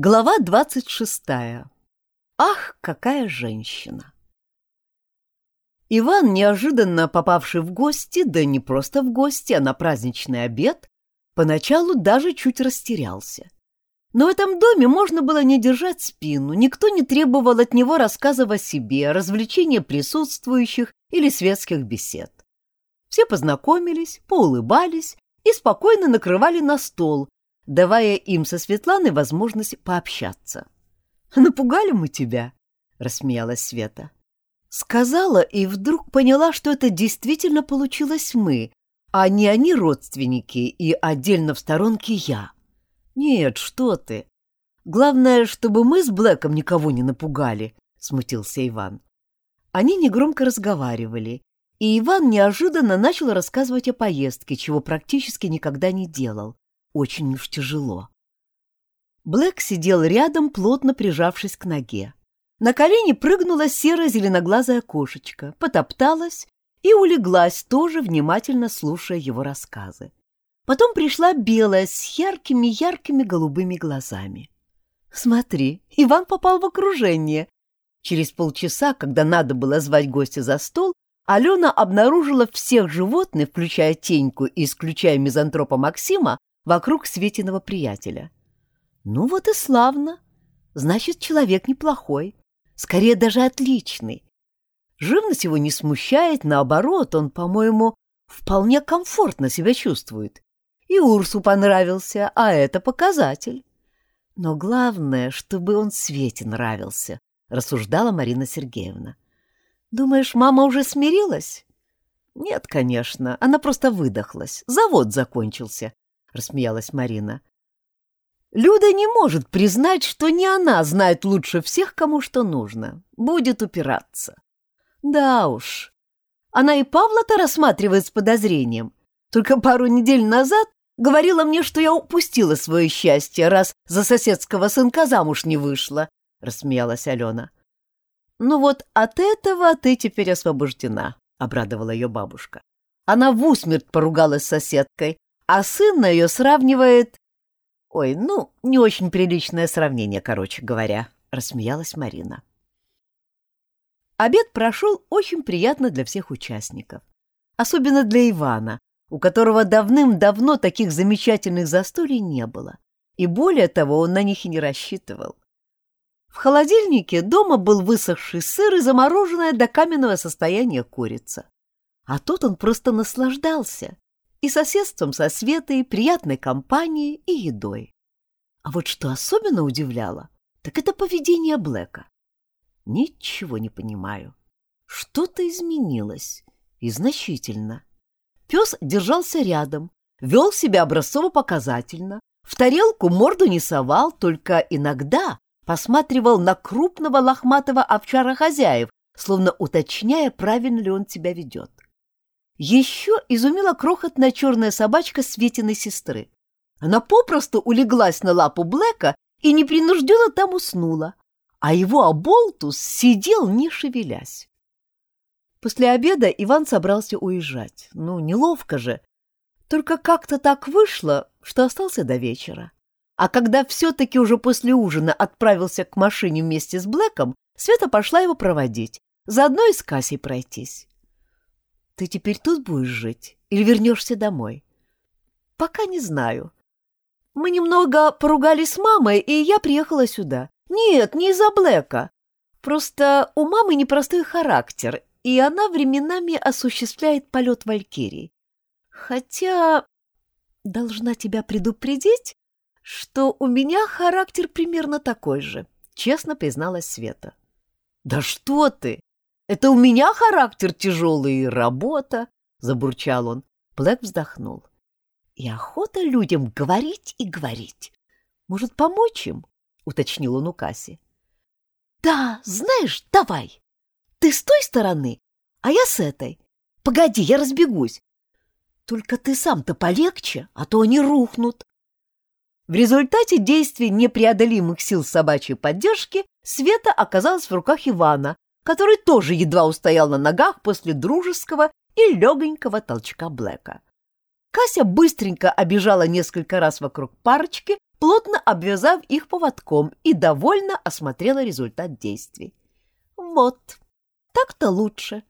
Глава двадцать шестая. Ах, какая женщина! Иван, неожиданно попавший в гости, да не просто в гости, а на праздничный обед, поначалу даже чуть растерялся. Но в этом доме можно было не держать спину, никто не требовал от него рассказов о себе, развлечения присутствующих или светских бесед. Все познакомились, поулыбались и спокойно накрывали на стол, давая им со Светланой возможность пообщаться. «Напугали мы тебя?» — рассмеялась Света. Сказала и вдруг поняла, что это действительно получилось мы, а не они родственники и отдельно в сторонке я. Нет, что ты. Главное, чтобы мы с Блэком никого не напугали, — смутился Иван. Они негромко разговаривали, и Иван неожиданно начал рассказывать о поездке, чего практически никогда не делал. Очень уж тяжело. Блэк сидел рядом, плотно прижавшись к ноге. На колени прыгнула серая зеленоглазая кошечка, потопталась и улеглась, тоже внимательно слушая его рассказы. Потом пришла белая с яркими-яркими голубыми глазами. «Смотри, Иван попал в окружение!» Через полчаса, когда надо было звать гостя за стол, Алена обнаружила всех животных, включая Теньку и исключая мизантропа Максима, вокруг Светиного приятеля. Ну вот и славно. Значит, человек неплохой. Скорее, даже отличный. Живность его не смущает, наоборот, он, по-моему, вполне комфортно себя чувствует. И Урсу понравился, а это показатель. Но главное, чтобы он Свете нравился, рассуждала Марина Сергеевна. Думаешь, мама уже смирилась? Нет, конечно, она просто выдохлась. Завод закончился, — рассмеялась Марина. «Люда не может признать, что не она знает лучше всех, кому что нужно. Будет упираться». «Да уж. Она и Павла-то рассматривает с подозрением. Только пару недель назад говорила мне, что я упустила свое счастье, раз за соседского сынка замуж не вышла», — рассмеялась Алена. «Ну вот от этого ты теперь освобождена», — обрадовала ее бабушка. Она в усмерть поругалась с соседкой, а сын на ее сравнивает... Ой, ну, не очень приличное сравнение, короче говоря, — рассмеялась Марина. Обед прошел очень приятно для всех участников. Особенно для Ивана, у которого давным-давно таких замечательных застолий не было. И более того, он на них и не рассчитывал. В холодильнике дома был высохший сыр и замороженная до каменного состояния курица. А тут он просто наслаждался, и соседством со Светой, приятной компанией и едой. А вот что особенно удивляло, так это поведение Блэка. Ничего не понимаю. Что-то изменилось, и значительно. Пес держался рядом, вел себя образцово-показательно, в тарелку морду не совал, только иногда посматривал на крупного лохматого овчара хозяев, словно уточняя, правильно ли он себя ведет. Еще изумила крохотная черная собачка Светиной сестры. Она попросту улеглась на лапу Блэка и непринужденно там уснула, а его оболтус сидел, не шевелясь. После обеда Иван собрался уезжать. Ну, неловко же. Только как-то так вышло, что остался до вечера. А когда все-таки уже после ужина отправился к машине вместе с Блэком, Света пошла его проводить, заодно и с Кассей пройтись. Ты теперь тут будешь жить или вернешься домой? Пока не знаю. Мы немного поругались с мамой, и я приехала сюда. Нет, не из-за Блэка. Просто у мамы непростой характер, и она временами осуществляет полет Валькирии. Хотя должна тебя предупредить, что у меня характер примерно такой же, честно призналась Света. Да что ты! Это у меня характер тяжелый и работа, — забурчал он. Блэк вздохнул. И охота людям говорить и говорить. Может, помочь им? — уточнил он у Касси. Да, знаешь, давай. Ты с той стороны, а я с этой. Погоди, я разбегусь. Только ты сам-то полегче, а то они рухнут. В результате действий непреодолимых сил собачьей поддержки Света оказалась в руках Ивана, который тоже едва устоял на ногах после дружеского и легонького толчка Блэка. Кася быстренько обежала несколько раз вокруг парочки, плотно обвязав их поводком и довольно осмотрела результат действий. Вот, так-то лучше.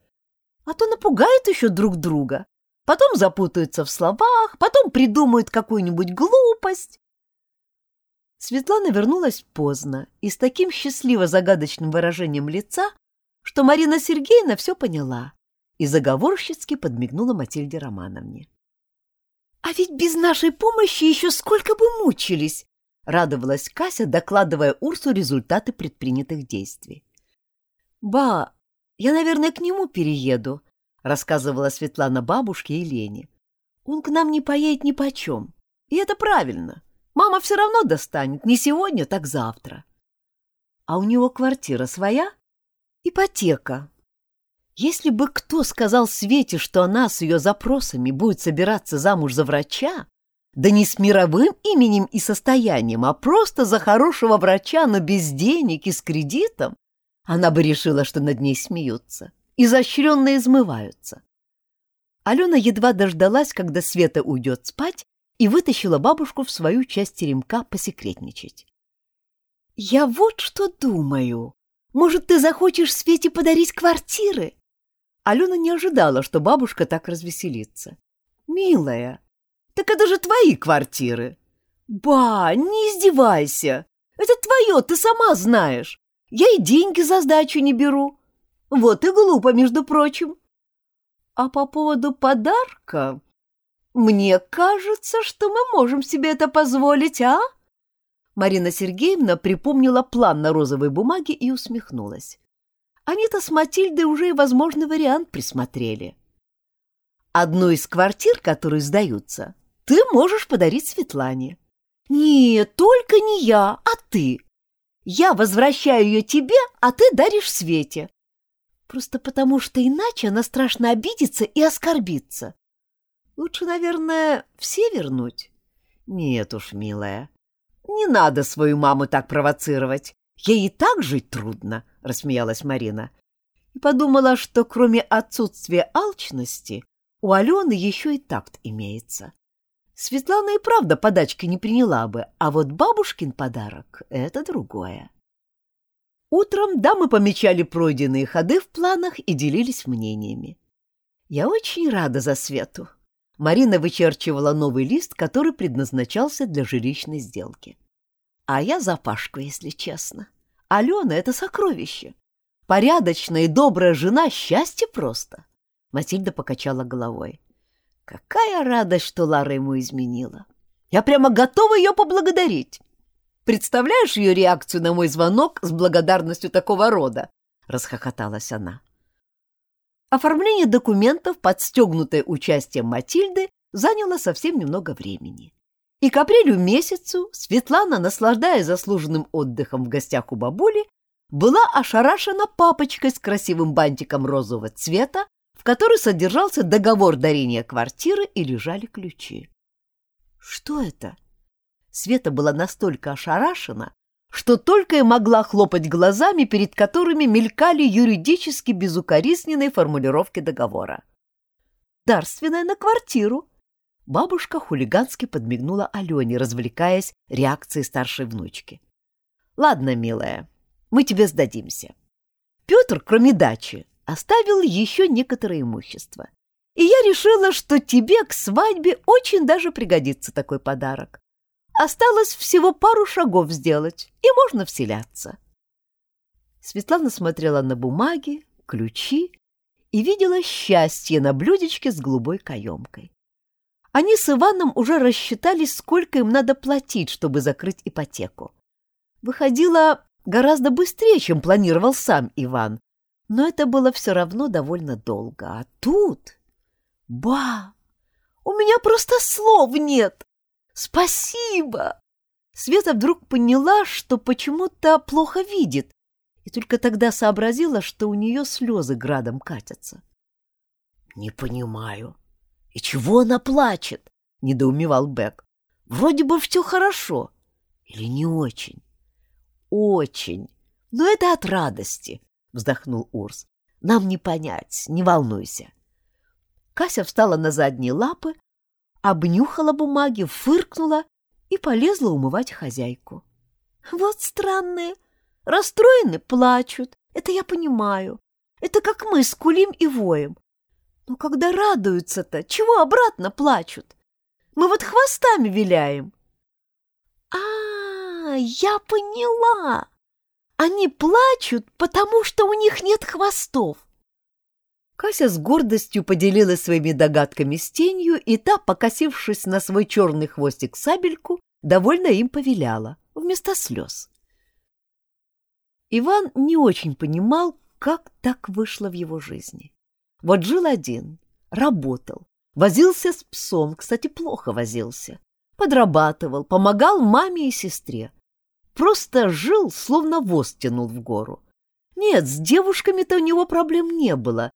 А то напугают еще друг друга. Потом запутаются в словах, потом придумают какую-нибудь глупость. Светлана вернулась поздно и с таким счастливо-загадочным выражением лица, что Марина Сергеевна все поняла и заговорщицки подмигнула Матильде Романовне. «А ведь без нашей помощи еще сколько бы мучились!» — радовалась Кася, докладывая Урсу результаты предпринятых действий. «Ба, я, наверное, к нему перееду», — рассказывала Светлана бабушке и Лене. «Он к нам не поедет ни почем. И это правильно. Мама все равно достанет, не сегодня, так завтра». «А у него квартира своя?» «Ипотека», если бы кто сказал Свете, что она с ее запросами будет собираться замуж за врача, да не с мировым именем и состоянием, а просто за хорошего врача, но без денег и с кредитом, она бы решила, что над ней смеются, изощренно измываются. Алена едва дождалась, когда Света уйдет спать, и вытащила бабушку в свою часть теремка посекретничать. «Я вот что думаю. Может, ты захочешь Свете подарить квартиры?» Алена не ожидала, что бабушка так развеселится. «Милая, так это же твои квартиры!» «Ба, не издевайся! Это твое, ты сама знаешь. Я и деньги за сдачу не беру. Вот и глупо, между прочим. А по поводу подарка... Мне кажется, что мы можем себе это позволить, а?» Марина Сергеевна припомнила план на розовой бумаге и усмехнулась. Они-то с Матильдой уже и возможный вариант присмотрели. Одну из квартир, которые сдаются, ты можешь подарить Светлане. Нет, только не я, а ты. Я возвращаю ее тебе, а ты даришь Свете. Просто потому, что иначе она страшно обидится и оскорбится. Лучше, наверное, все вернуть. Нет уж, милая, не надо свою маму так провоцировать. Ей и так жить трудно, — рассмеялась Марина. И подумала, что кроме отсутствия алчности у Алены еще и такт имеется. Светлана и правда подачки не приняла бы, а вот бабушкин подарок — это другое. Утром дамы помечали пройденные ходы в планах и делились мнениями. «Я очень рада за Свету». Марина вычерчивала новый лист, который предназначался для жилищной сделки. А я за Пашку, если честно. Алена — это сокровище. Порядочная и добрая жена — счастье просто. Матильда покачала головой. Какая радость, что Лара ему изменила. Я прямо готова ее поблагодарить. Представляешь ее реакцию на мой звонок с благодарностью такого рода? Расхохоталась она. Оформление документов, подстегнутое участием Матильды, заняло совсем немного времени. И к апрелю месяцу Светлана, наслаждаясь заслуженным отдыхом в гостях у бабули, была ошарашена папочкой с красивым бантиком розового цвета, в которой содержался договор дарения квартиры и лежали ключи. Что это? Света была настолько ошарашена, что только и могла хлопать глазами, перед которыми мелькали юридически безукоризненные формулировки договора. «Дарственная на квартиру», Бабушка хулигански подмигнула Алене, развлекаясь реакцией старшей внучки. «Ладно, милая, мы тебе сдадимся. Петр, кроме дачи, оставил еще некоторое имущество. И я решила, что тебе к свадьбе очень даже пригодится такой подарок. Осталось всего пару шагов сделать, и можно вселяться». Светлана смотрела на бумаги, ключи и видела счастье на блюдечке с голубой каемкой. Они с Иваном уже рассчитались, сколько им надо платить, чтобы закрыть ипотеку. Выходило гораздо быстрее, чем планировал сам Иван, но это было все равно довольно долго. А тут... Ба! У меня просто слов нет! Спасибо! Света вдруг поняла, что почему-то плохо видит, и только тогда сообразила, что у нее слезы градом катятся. — Не понимаю, «И чего она плачет?» — недоумевал Бек. «Вроде бы все хорошо. Или не очень?» «Очень. Но это от радости», — вздохнул Урс. «Нам не понять, не волнуйся». Кася встала на задние лапы, обнюхала бумаги, фыркнула и полезла умывать хозяйку. Вот странные. Расстроены, плачут. Это я понимаю. Это как мы скулим и воем. Но когда радуются-то, чего обратно плачут? Мы вот хвостами виляем. А, я поняла. Они плачут, потому что у них нет хвостов. Кася с гордостью поделилась своими догадками с тенью, и та, покосившись на свой черный хвостик сабельку, довольно им повеляла, вместо слез. Иван не очень понимал, как так вышло в его жизни. Вот жил один, работал, возился с псом, кстати, плохо возился, подрабатывал, помогал маме и сестре. Просто жил, словно воз тянул в гору. Нет, с девушками-то у него проблем не было,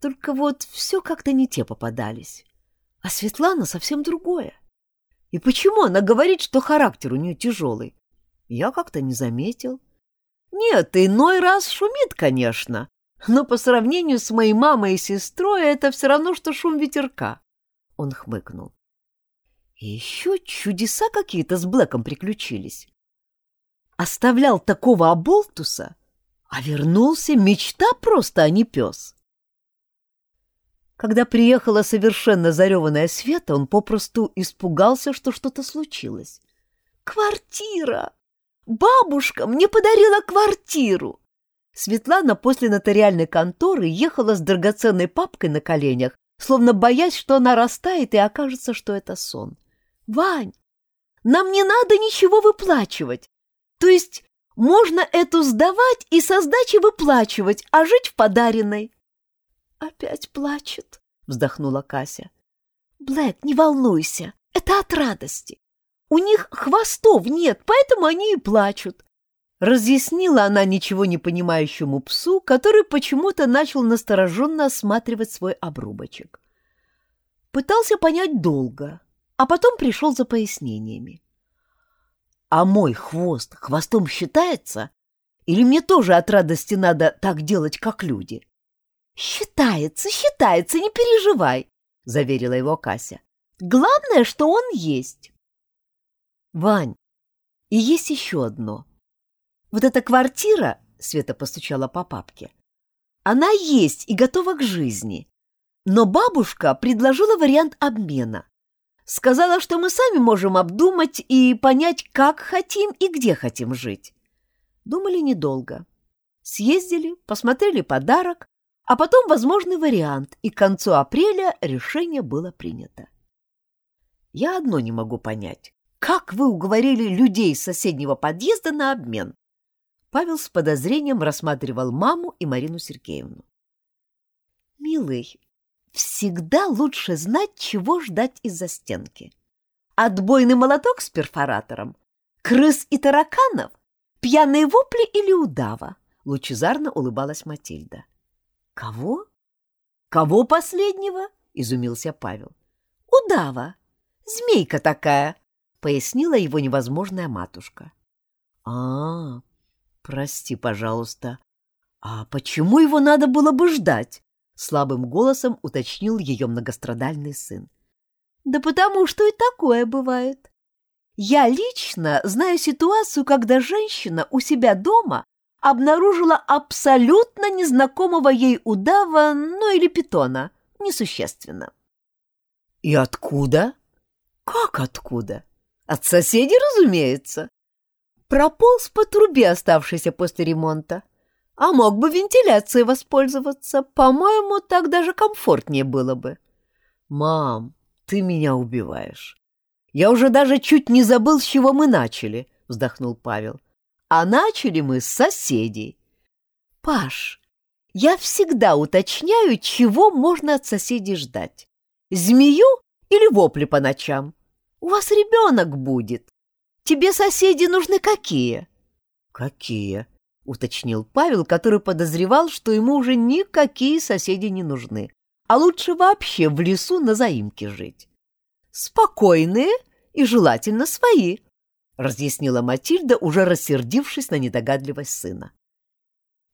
только вот все как-то не те попадались. А Светлана совсем другое. И почему она говорит, что характер у нее тяжелый? Я как-то не заметил. Нет, иной раз шумит, конечно, но по сравнению с моей мамой и сестрой это все равно, что шум ветерка. Он хмыкнул. И еще чудеса какие-то с Блэком приключились. Оставлял такого оболтуса, а вернулся мечта просто, а не пес. Когда приехала совершенно зареванная Света, он попросту испугался, что что-то случилось. «Квартира! Бабушка мне подарила квартиру!» Светлана после нотариальной конторы ехала с драгоценной папкой на коленях, словно боясь, что она растает и окажется, что это сон. «Вань, нам не надо ничего выплачивать. То есть можно эту сдавать и со сдачи выплачивать, а жить в подаренной». «Опять плачет», — вздохнула Кася. «Блэк, не волнуйся, это от радости. У них хвостов нет, поэтому они и плачут». Разъяснила она ничего не понимающему псу, который почему-то начал настороженно осматривать свой обрубочек. Пытался понять долго, а потом пришел за пояснениями. «А мой хвост хвостом считается? Или мне тоже от радости надо так делать, как люди?» «Считается, считается, не переживай», — заверила его Кася. «Главное, что он есть». «Вань, и есть еще одно. Вот эта квартира, — Света постучала по папке, — она есть и готова к жизни. Но бабушка предложила вариант обмена. Сказала, что мы сами можем обдумать и понять, как хотим и где хотим жить. Думали недолго. Съездили, посмотрели подарок, а потом возможный вариант, и к концу апреля решение было принято. Я одно не могу понять. Как вы уговорили людей из соседнего подъезда на обмен? Павел с подозрением рассматривал маму и Марину Сергеевну. «Милый, всегда лучше знать, чего ждать из-за стенки. Отбойный молоток с перфоратором, крыс и тараканов, пьяные вопли или удава?» Лучезарно улыбалась Матильда. «Кого? Кого последнего?» — изумился Павел. «Удава! Змейка такая!» — пояснила его невозможная матушка. «А, прости, пожалуйста. А почему его надо было бы ждать?» — слабым голосом уточнил ее многострадальный сын. «Да потому что и такое бывает. Я лично знаю ситуацию, когда женщина у себя дома обнаружила абсолютно незнакомого ей удава, ну или питона, несущественно. И откуда? Как откуда? От соседей, разумеется. Прополз по трубе, оставшейся после ремонта. А мог бы вентиляцией воспользоваться. По-моему, так даже комфортнее было бы. Мам, ты меня убиваешь. Я уже даже чуть не забыл, с чего мы начали, вздохнул Павел. А начали мы с соседей. Паш, я всегда уточняю, чего можно от соседей ждать. Змею или вопли по ночам? У вас ребенок будет. Тебе соседи нужны какие? Какие? уточнил Павел, который подозревал, что ему уже никакие соседи не нужны, а лучше вообще в лесу на заимке жить. Спокойные и желательно свои, разъяснила Матильда, уже рассердившись на недогадливость сына.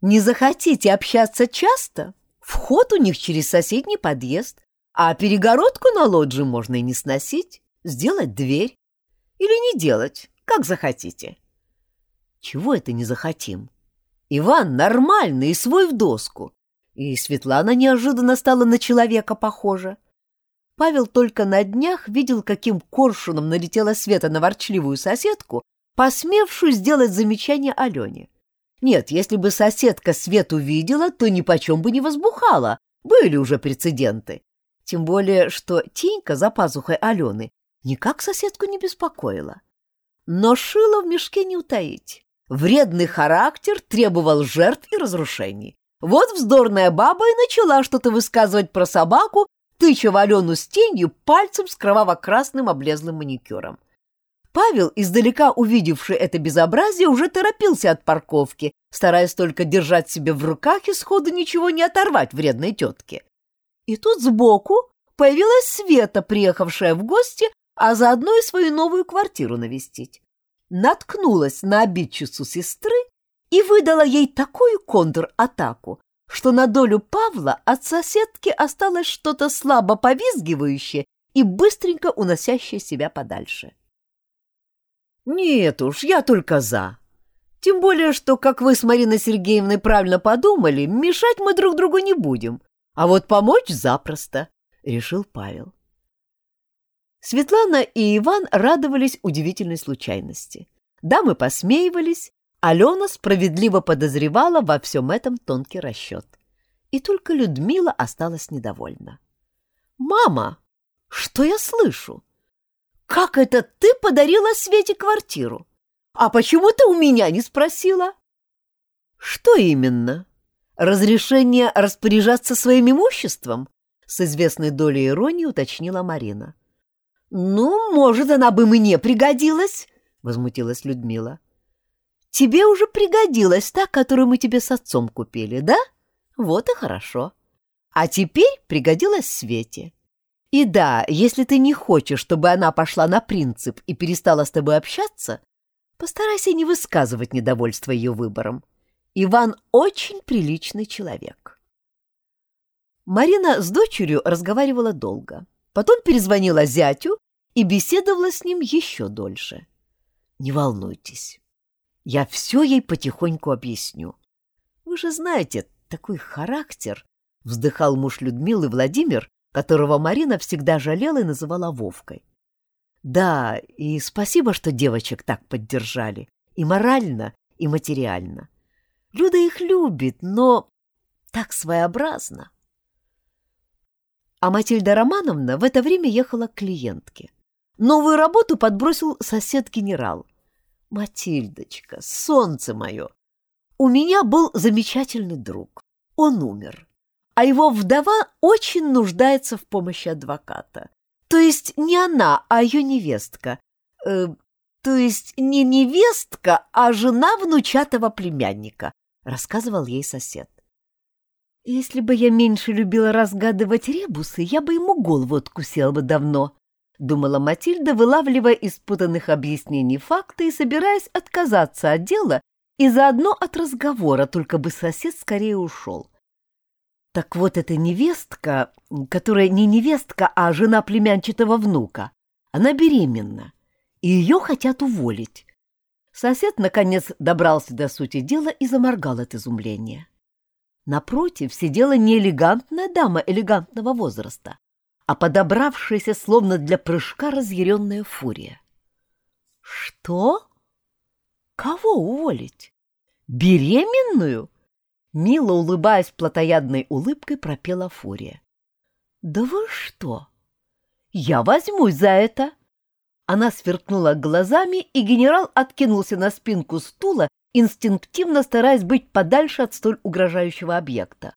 Не захотите общаться часто? Вход у них через соседний подъезд, а перегородку на лоджии можно и не сносить, сделать дверь. Или не делать, как захотите. Чего это не захотим? Иван нормальный и свой в доску. И Светлана неожиданно стала на человека похожа. Павел только на днях видел, каким коршуном налетела Света на ворчливую соседку, посмевшую сделать замечание Алене. Нет, если бы соседка Свету видела, то ни почем бы не возбухала, были уже прецеденты. Тем более, что тенька за пазухой Алены никак соседку не беспокоила. Но шило в мешке не утаить. Вредный характер требовал жертв и разрушений. Вот вздорная баба и начала что-то высказывать про собаку, тыча Алену с тенью пальцем с кроваво-красным облезлым маникюром. Павел, издалека увидевший это безобразие, уже торопился от парковки, стараясь только держать себе в руках и сходу ничего не оторвать вредной тетке. И тут сбоку появилась Света, приехавшая в гости, а заодно и свою новую квартиру навестить. Наткнулась на обидчицу сестры и выдала ей такую контр-атаку, что на долю Павла от соседки осталось что-то слабо повизгивающее и быстренько уносящее себя подальше. Нет уж, я только за. Тем более, что, как вы с Мариной Сергеевной правильно подумали, мешать мы друг другу не будем. А вот помочь запросто, — решил Павел. Светлана и Иван радовались удивительной случайности. Дамы посмеивались, Алена справедливо подозревала во всем этом тонкий расчет. И только Людмила осталась недовольна. «Мама, что я слышу? Как это ты подарила Свете квартиру? А почему ты у меня не спросила? Что именно? Разрешение распоряжаться своим имуществом? С известной долей иронии уточнила Марина. Ну, может, она бы мне пригодилась, возмутилась Людмила. Тебе уже пригодилась та, которую мы тебе с отцом купили, да? Вот и хорошо. А теперь пригодилась Свете. И да, если ты не хочешь, чтобы она пошла на принцип и перестала с тобой общаться, постарайся не высказывать недовольство ее выбором. Иван очень приличный человек. Марина с дочерью разговаривала долго. Потом перезвонила зятю и беседовала с ним еще дольше. Не волнуйтесь, я все ей потихоньку объясню. Вы же знаете, такой характер, вздыхал муж Людмилы Владимир, которого Марина всегда жалела и называла Вовкой. Да, и спасибо, что девочек так поддержали, и морально, и материально. Люда их любит, но так своеобразно. А Матильда Романовна в это время ехала к клиентке. Новую работу подбросил сосед-генерал. «Матильдочка, солнце мое! У меня был замечательный друг. Он умер а его вдова очень нуждается в помощи адвоката. То есть не она, а ее невестка. Э, то есть не невестка, а жена внучатого племянника, рассказывал ей сосед. Если бы я меньше любила разгадывать ребусы, я бы ему голову откусила бы давно, думала Матильда, вылавливая из путанных объяснений факты и собираясь отказаться от дела и заодно от разговора, только бы сосед скорее ушел. Так вот эта невестка, которая не невестка, а жена племянчатого внука, она беременна, и ее хотят уволить. Сосед, наконец, добрался до сути дела и заморгал от изумления. Напротив сидела не элегантная дама элегантного возраста, а подобравшаяся словно для прыжка разъяренная фурия. «Что? Кого уволить? Беременную?» Мило улыбаясь плотоядной улыбкой, пропела Фурия. «Да вы что? Я возьмусь за это!» Она сверкнула глазами, и генерал откинулся на спинку стула, инстинктивно стараясь быть подальше от столь угрожающего объекта.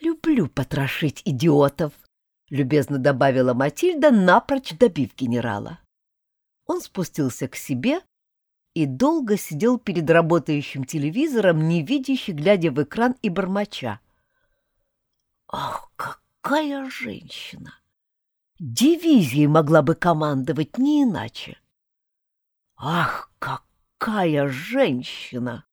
«Люблю потрошить идиотов», — любезно добавила Матильда, напрочь добив генерала. Он спустился к себе, и долго сидел перед работающим телевизором, невидящий, глядя в экран и бормоча. «Ах, какая женщина! Дивизией могла бы командовать не иначе! Ах, какая женщина!»